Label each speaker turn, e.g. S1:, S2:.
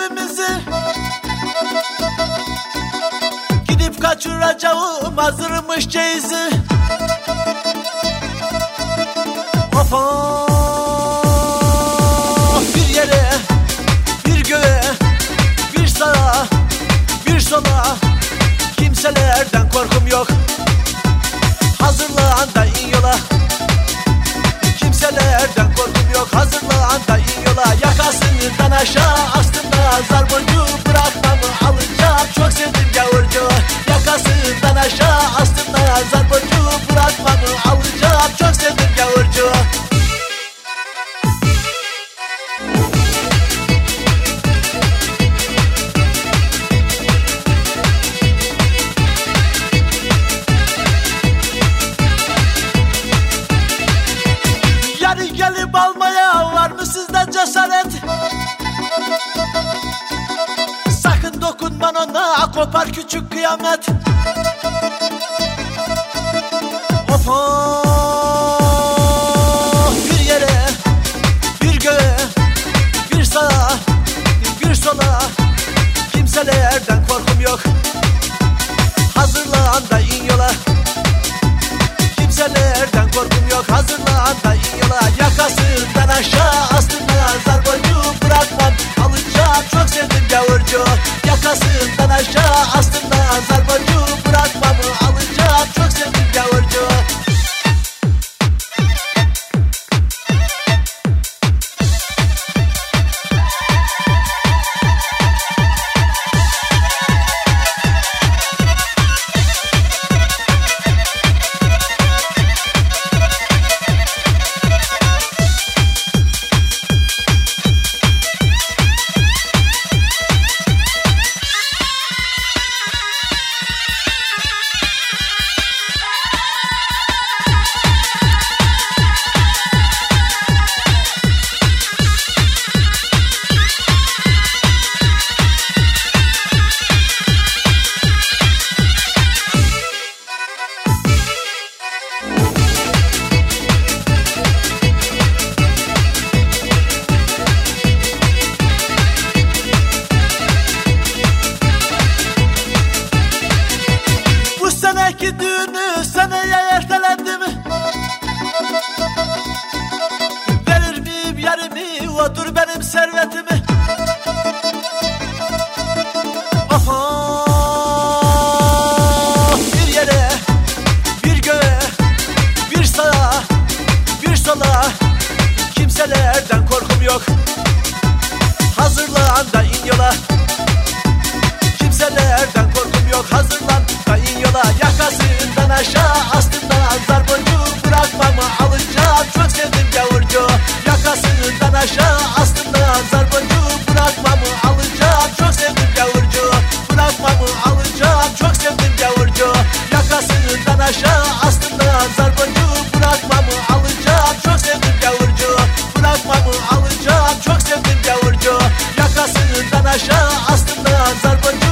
S1: evimizi. Gidip kaçıracağım hazırmış ceyizi Of of. Bir yere, bir göğe, bir sağa, bir sola. Kimselerden korkum yok. Hazırlan da in yola. Kimselerden korkum yok. Hazırlan da in yola. Yakasından aşağı cesaret? Sakın dokunman ona kopar küçük kıyamet. Of of bir yere bir göğe bir sağa bir sola. Kimselerden korkum yok. Hazırlan da in yola. Kimselerden korkum yok. Hazırlan da in yola. Yakasından aşağı Yakasından aşağı götür benim servetimi. Aha. Bir yere bir göğe bir sağa bir sola. Kimselerden korkum yok. Hazırlan da in yola. Kimselerden korkum yok. Hazırlan da in yola. Yakasından aşağı aşağı aslında zarbocu bırakmamı alacağım çok sevdim gavurcu bırakmamı alacağım çok sevdim gavurcu yakasından aşağı aslında zarbocu bırakmamı alacağım çok sevdim gavurcu bırakmamı alacağım çok sevdim gavurcu yakasından aşağı aslında zarbocu